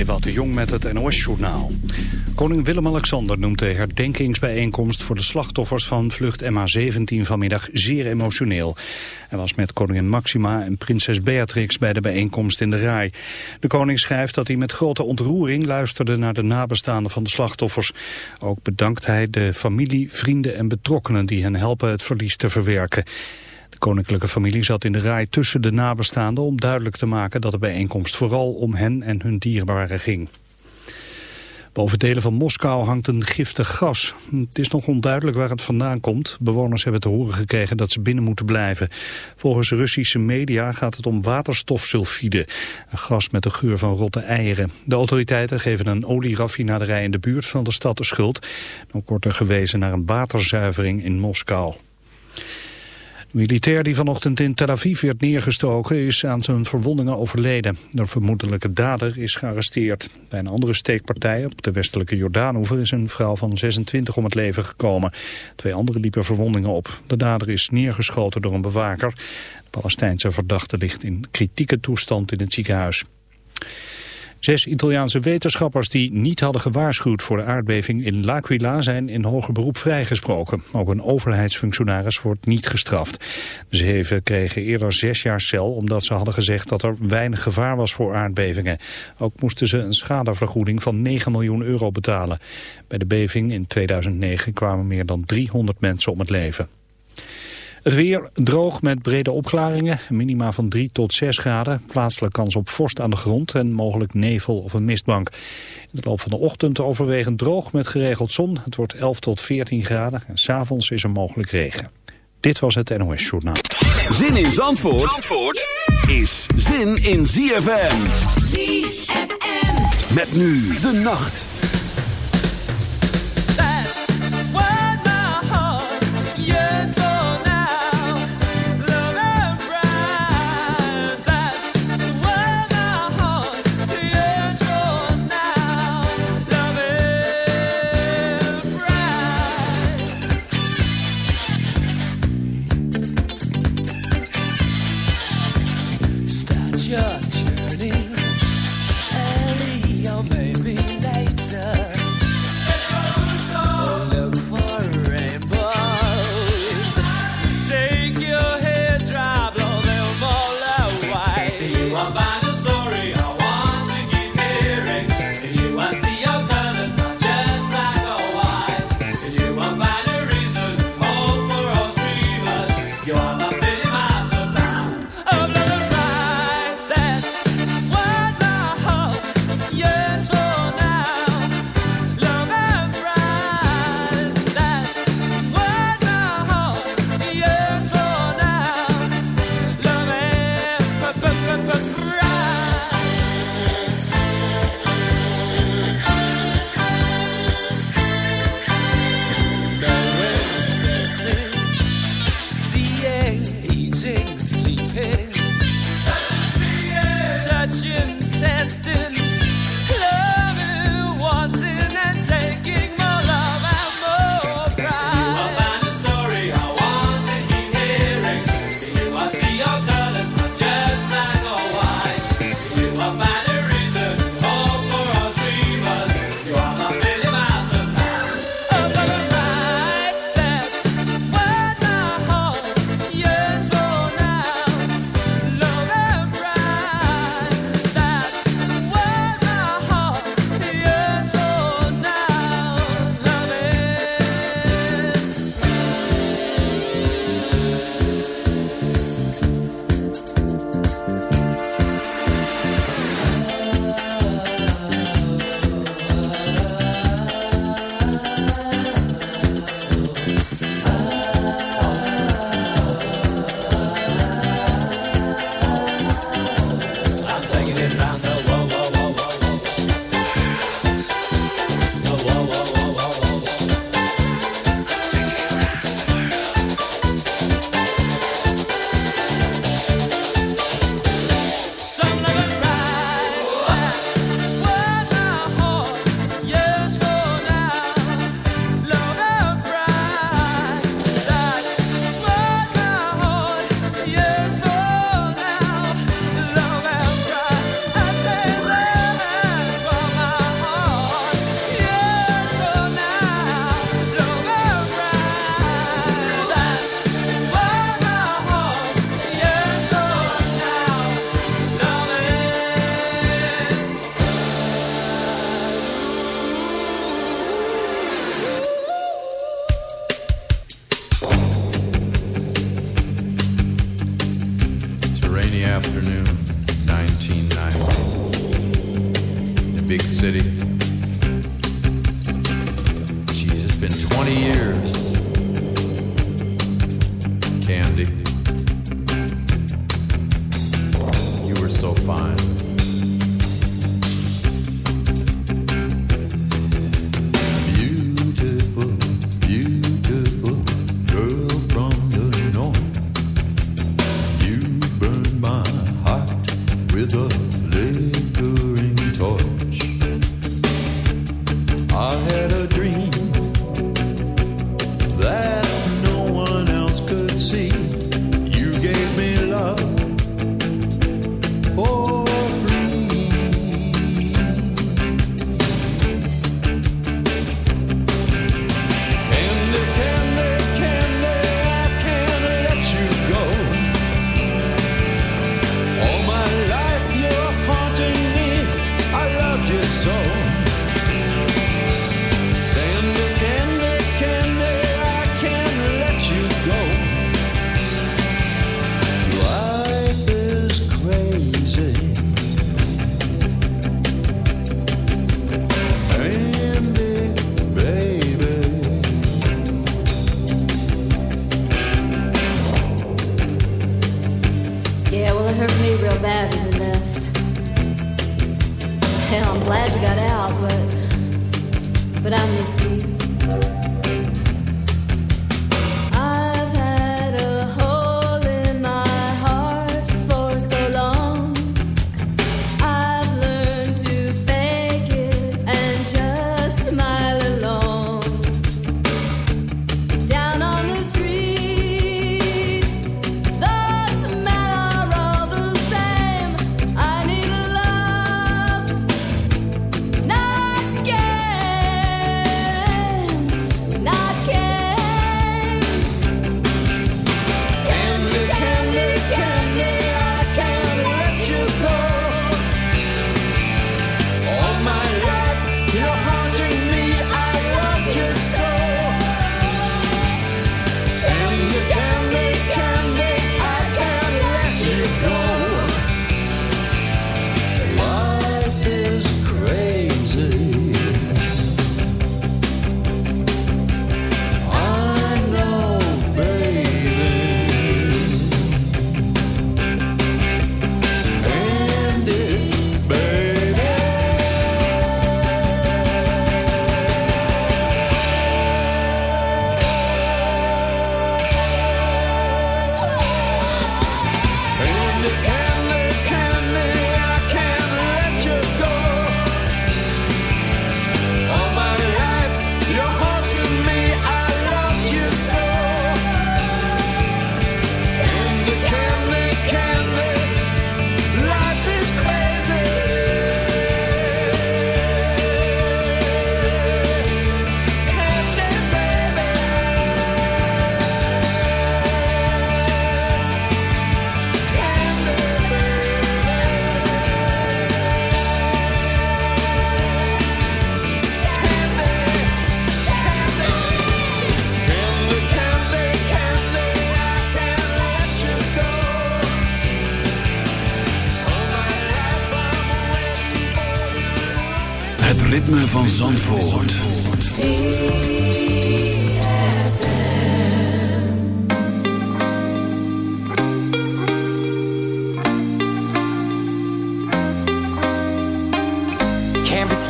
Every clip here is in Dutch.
Ewout de Jong met het NOS-journaal. Koning Willem-Alexander noemt de herdenkingsbijeenkomst voor de slachtoffers van vlucht MH17 vanmiddag zeer emotioneel. Hij was met koningin Maxima en prinses Beatrix bij de bijeenkomst in de Rai. De koning schrijft dat hij met grote ontroering luisterde naar de nabestaanden van de slachtoffers. Ook bedankt hij de familie, vrienden en betrokkenen die hen helpen het verlies te verwerken koninklijke familie zat in de rij tussen de nabestaanden om duidelijk te maken dat de bijeenkomst vooral om hen en hun dierbaren ging. Boven delen van Moskou hangt een giftig gas. Het is nog onduidelijk waar het vandaan komt. Bewoners hebben te horen gekregen dat ze binnen moeten blijven. Volgens Russische media gaat het om waterstofsulfide. Een gas met de geur van rotte eieren. De autoriteiten geven een olieraffinaderij in de buurt van de stad de schuld. Ook wordt er gewezen naar een waterzuivering in Moskou. De militair die vanochtend in Tel Aviv werd neergestoken is aan zijn verwondingen overleden. De vermoedelijke dader is gearresteerd. Bij een andere steekpartij op de westelijke Jordaanoever is een vrouw van 26 om het leven gekomen. Twee anderen liepen verwondingen op. De dader is neergeschoten door een bewaker. De Palestijnse verdachte ligt in kritieke toestand in het ziekenhuis. Zes Italiaanse wetenschappers die niet hadden gewaarschuwd voor de aardbeving in L'Aquila zijn in hoger beroep vrijgesproken. Ook een overheidsfunctionaris wordt niet gestraft. De zeven kregen eerder zes jaar cel omdat ze hadden gezegd dat er weinig gevaar was voor aardbevingen. Ook moesten ze een schadevergoeding van 9 miljoen euro betalen. Bij de beving in 2009 kwamen meer dan 300 mensen om het leven. Het weer droog met brede opklaringen, minima van 3 tot 6 graden. Plaatselijk kans op vorst aan de grond en mogelijk nevel of een mistbank. In de loop van de ochtend overwegend droog met geregeld zon. Het wordt 11 tot 14 graden en s'avonds is er mogelijk regen. Dit was het NOS Journaal. Zin in Zandvoort, Zandvoort is zin in ZFM. ZFM. Met nu de nacht.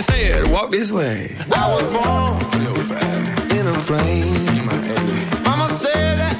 and say. Walk this way. I was born in a plane. Mama said that